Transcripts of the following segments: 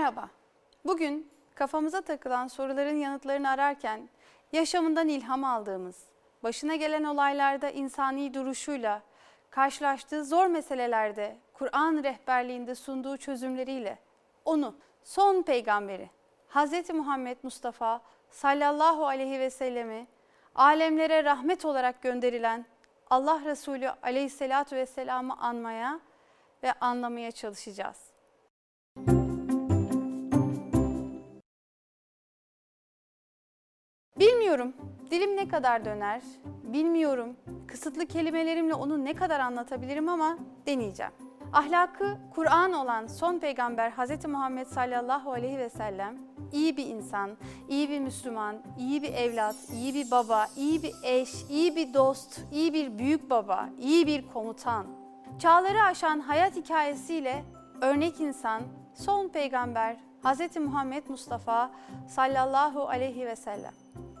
Merhaba. Bugün kafamıza takılan soruların yanıtlarını ararken yaşamından ilham aldığımız, başına gelen olaylarda insani duruşuyla, karşılaştığı zor meselelerde Kur'an rehberliğinde sunduğu çözümleriyle onu, son peygamberi Hz. Muhammed Mustafa sallallahu aleyhi ve sellemi alemlere rahmet olarak gönderilen Allah Resulü aleyhissalatu vesselam'ı anmaya ve anlamaya çalışacağız. Bilmiyorum dilim ne kadar döner, bilmiyorum kısıtlı kelimelerimle onu ne kadar anlatabilirim ama deneyeceğim. Ahlakı Kur'an olan son peygamber Hz. Muhammed sallallahu aleyhi ve sellem iyi bir insan, iyi bir Müslüman, iyi bir evlat, iyi bir baba, iyi bir eş, iyi bir dost, iyi bir büyük baba, iyi bir komutan. Çağları aşan hayat hikayesiyle örnek insan, son peygamber Hz. Muhammed Mustafa sallallahu aleyhi ve sellem.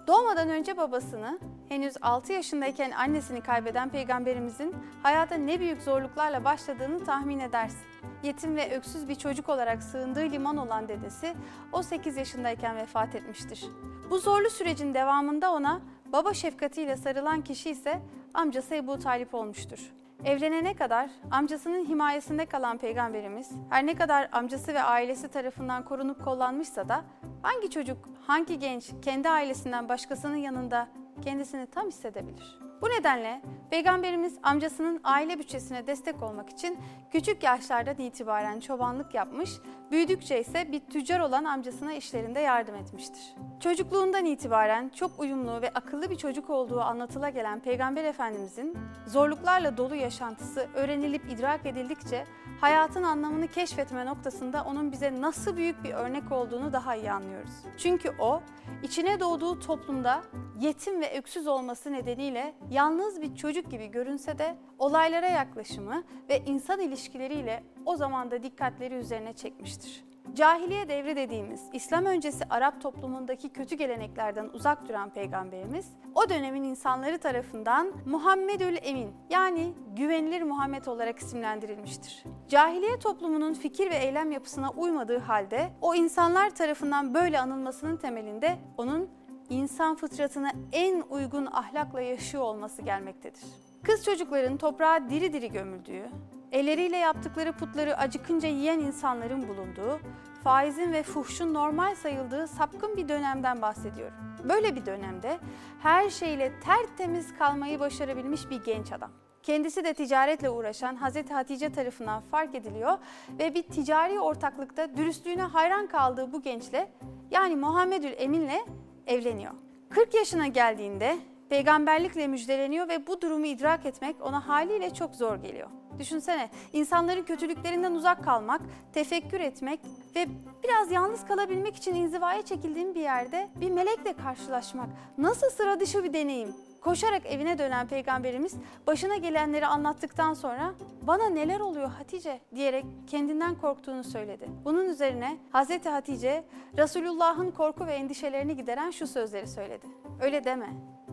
Doğmadan önce babasını, henüz 6 yaşındayken annesini kaybeden peygamberimizin hayata ne büyük zorluklarla başladığını tahmin edersin. Yetim ve öksüz bir çocuk olarak sığındığı liman olan dedesi o 8 yaşındayken vefat etmiştir. Bu zorlu sürecin devamında ona baba şefkatiyle sarılan kişi ise amcası Ebu Talip olmuştur. Evlenene kadar amcasının himayesinde kalan peygamberimiz her ne kadar amcası ve ailesi tarafından korunup kollanmışsa da hangi çocuk, hangi genç kendi ailesinden başkasının yanında kendisini tam hissedebilir? Bu nedenle Peygamberimiz amcasının aile bütçesine destek olmak için küçük yaşlardan itibaren çobanlık yapmış, büyüdükçe ise bir tüccar olan amcasına işlerinde yardım etmiştir. Çocukluğundan itibaren çok uyumlu ve akıllı bir çocuk olduğu anlatıla gelen Peygamber Efendimizin zorluklarla dolu yaşantısı öğrenilip idrak edildikçe hayatın anlamını keşfetme noktasında onun bize nasıl büyük bir örnek olduğunu daha iyi anlıyoruz. Çünkü o içine doğduğu toplumda yetim ve öksüz olması nedeniyle yalnız bir çocuk gibi görünse de olaylara yaklaşımı ve insan ilişkileriyle o zaman da dikkatleri üzerine çekmiştir. Cahiliye devri dediğimiz İslam öncesi Arap toplumundaki kötü geleneklerden uzak duran peygamberimiz o dönemin insanları tarafından Muhammedül Emin yani güvenilir Muhammed olarak isimlendirilmiştir. Cahiliye toplumunun fikir ve eylem yapısına uymadığı halde o insanlar tarafından böyle anılmasının temelinde onun insan fıtratına en uygun ahlakla yaşıyor olması gelmektedir. Kız çocukların toprağa diri diri gömüldüğü, elleriyle yaptıkları putları acıkınca yiyen insanların bulunduğu, faizin ve fuhşun normal sayıldığı sapkın bir dönemden bahsediyorum. Böyle bir dönemde her şeyle tertemiz kalmayı başarabilmiş bir genç adam. Kendisi de ticaretle uğraşan Hazreti Hatice tarafından fark ediliyor ve bir ticari ortaklıkta dürüstlüğüne hayran kaldığı bu gençle yani Muhammedül Emin'le evleniyor. 40 yaşına geldiğinde peygamberlikle müjdeleniyor ve bu durumu idrak etmek ona haliyle çok zor geliyor. Düşünsene insanların kötülüklerinden uzak kalmak, tefekkür etmek ve biraz yalnız kalabilmek için inzivaya çekildiğin bir yerde bir melekle karşılaşmak nasıl sıra dışı bir deneyim. Koşarak evine dönen peygamberimiz başına gelenleri anlattıktan sonra bana neler oluyor Hatice diyerek kendinden korktuğunu söyledi. Bunun üzerine Hazreti Hatice Resulullah'ın korku ve endişelerini gideren şu sözleri söyledi. Öyle deme.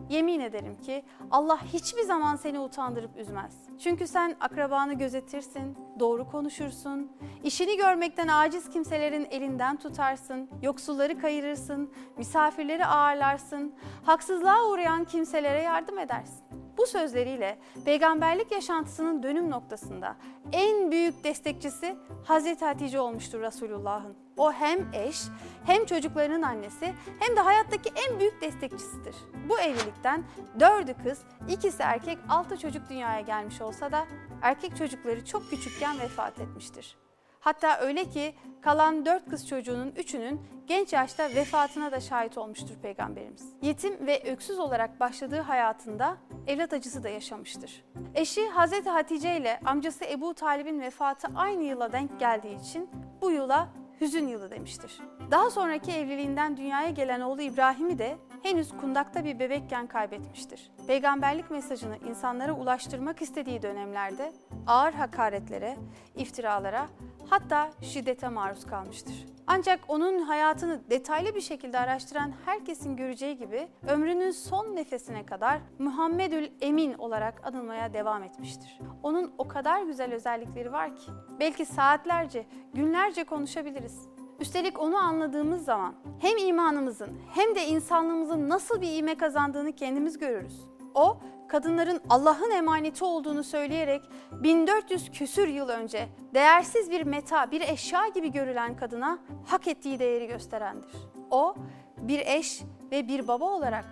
Yemin ederim ki Allah hiçbir zaman seni utandırıp üzmez. Çünkü sen akrabanı gözetirsin, doğru konuşursun, işini görmekten aciz kimselerin elinden tutarsın, yoksulları kayırırsın, misafirleri ağırlarsın, haksızlığa uğrayan kimselere yardım edersin. Bu sözleriyle peygamberlik yaşantısının dönüm noktasında en büyük destekçisi Hazreti Hatice olmuştur Resulullah'ın. O hem eş, hem çocuklarının annesi, hem de hayattaki en büyük destekçisidir. Bu evlilikten dördü kız, ikisi erkek, altı çocuk dünyaya gelmiş olsa da erkek çocukları çok küçükken vefat etmiştir. Hatta öyle ki kalan dört kız çocuğunun üçünün genç yaşta vefatına da şahit olmuştur Peygamberimiz. Yetim ve öksüz olarak başladığı hayatında evlat acısı da yaşamıştır. Eşi Hazreti Hatice ile amcası Ebu Talib'in vefatı aynı yıla denk geldiği için bu yıla hüzün yılı demiştir. Daha sonraki evliliğinden dünyaya gelen oğlu İbrahim'i de henüz kundakta bir bebekken kaybetmiştir. Peygamberlik mesajını insanlara ulaştırmak istediği dönemlerde ağır hakaretlere, iftiralara hatta şiddete maruz kalmıştır. Ancak onun hayatını detaylı bir şekilde araştıran herkesin göreceği gibi ömrünün son nefesine kadar Muhammedül Emin olarak anılmaya devam etmiştir. Onun o kadar güzel özellikleri var ki belki saatlerce, günlerce konuşabiliriz. Üstelik onu anladığımız zaman hem imanımızın hem de insanlığımızın nasıl bir ime kazandığını kendimiz görürüz. O, kadınların Allah'ın emaneti olduğunu söyleyerek 1400 küsür yıl önce değersiz bir meta, bir eşya gibi görülen kadına hak ettiği değeri gösterendir. O, bir eş ve bir baba olarak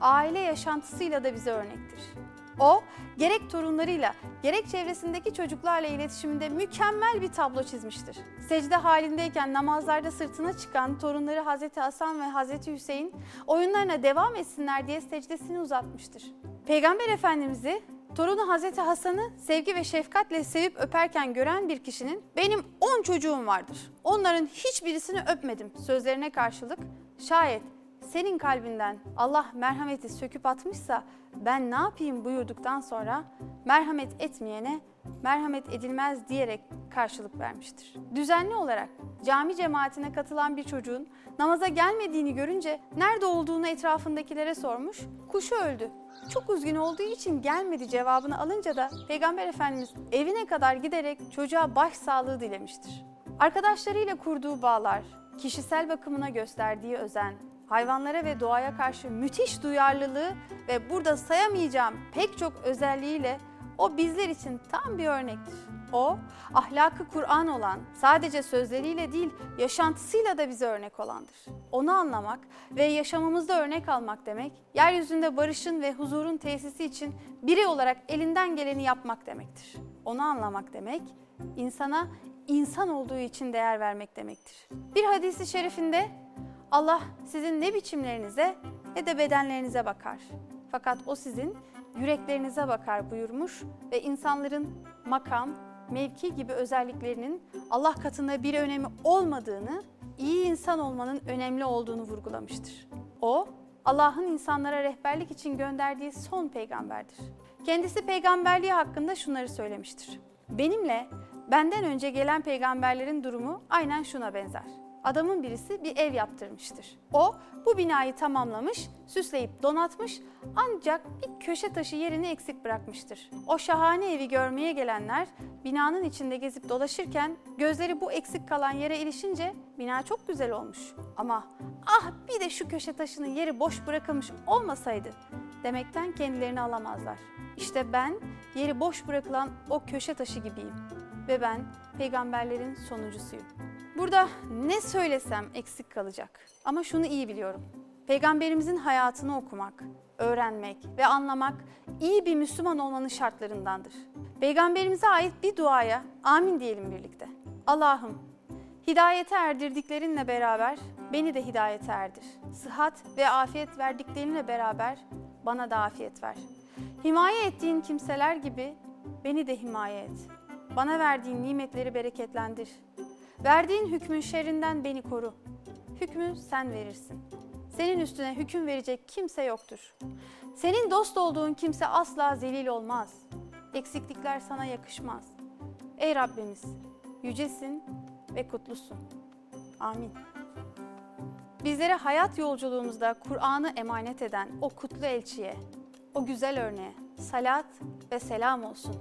aile yaşantısıyla da bize örnektir. O, gerek torunlarıyla, gerek çevresindeki çocuklarla iletişiminde mükemmel bir tablo çizmiştir. Secde halindeyken namazlarda sırtına çıkan torunları Hazreti Hasan ve Hazreti Hüseyin oyunlarına devam etsinler diye secdesini uzatmıştır. Peygamber Efendimiz'i torunu Hazreti Hasan'ı sevgi ve şefkatle sevip öperken gören bir kişinin benim 10 çocuğum vardır. Onların hiçbirisini öpmedim sözlerine karşılık şayet senin kalbinden Allah merhameti söküp atmışsa ben ne yapayım buyurduktan sonra merhamet etmeyene merhamet edilmez diyerek karşılık vermiştir. Düzenli olarak cami cemaatine katılan bir çocuğun namaza gelmediğini görünce nerede olduğunu etrafındakilere sormuş, kuşu öldü. Çok üzgün olduğu için gelmedi cevabını alınca da Peygamber Efendimiz evine kadar giderek çocuğa başsağlığı dilemiştir. Arkadaşlarıyla kurduğu bağlar, kişisel bakımına gösterdiği özen, hayvanlara ve doğaya karşı müthiş duyarlılığı ve burada sayamayacağım pek çok özelliğiyle o bizler için tam bir örnektir. O, ahlakı Kur'an olan, sadece sözleriyle değil, yaşantısıyla da bize örnek olandır. Onu anlamak ve yaşamımızda örnek almak demek, yeryüzünde barışın ve huzurun tesisi için birey olarak elinden geleni yapmak demektir. Onu anlamak demek, insana insan olduğu için değer vermek demektir. Bir hadisi şerifinde Allah sizin ne biçimlerinize ne de bedenlerinize bakar. Fakat o sizin yüreklerinize bakar buyurmuş ve insanların makam, mevki gibi özelliklerinin Allah katında bir önemi olmadığını, iyi insan olmanın önemli olduğunu vurgulamıştır. O, Allah'ın insanlara rehberlik için gönderdiği son peygamberdir. Kendisi peygamberliği hakkında şunları söylemiştir. Benimle benden önce gelen peygamberlerin durumu aynen şuna benzer adamın birisi bir ev yaptırmıştır. O bu binayı tamamlamış, süsleyip donatmış ancak bir köşe taşı yerini eksik bırakmıştır. O şahane evi görmeye gelenler binanın içinde gezip dolaşırken gözleri bu eksik kalan yere ilişince bina çok güzel olmuş. Ama ah bir de şu köşe taşının yeri boş bırakılmış olmasaydı demekten kendilerini alamazlar. İşte ben yeri boş bırakılan o köşe taşı gibiyim ve ben peygamberlerin sonuncusuyum. Burada ne söylesem eksik kalacak. Ama şunu iyi biliyorum. Peygamberimizin hayatını okumak, öğrenmek ve anlamak iyi bir Müslüman olmanın şartlarındandır. Peygamberimize ait bir duaya amin diyelim birlikte. Allah'ım hidayete erdirdiklerinle beraber beni de hidayete erdir. Sıhhat ve afiyet verdiklerinle beraber bana da afiyet ver. Himaye ettiğin kimseler gibi beni de himaye et. Bana verdiğin nimetleri bereketlendir. Verdiğin hükmün şerrinden beni koru. Hükmü sen verirsin. Senin üstüne hüküm verecek kimse yoktur. Senin dost olduğun kimse asla zelil olmaz. Eksiklikler sana yakışmaz. Ey Rabbimiz, yücesin ve kutlusun. Amin. Bizlere hayat yolculuğumuzda Kur'an'ı emanet eden o kutlu elçiye, o güzel örneğe salat ve selam olsun.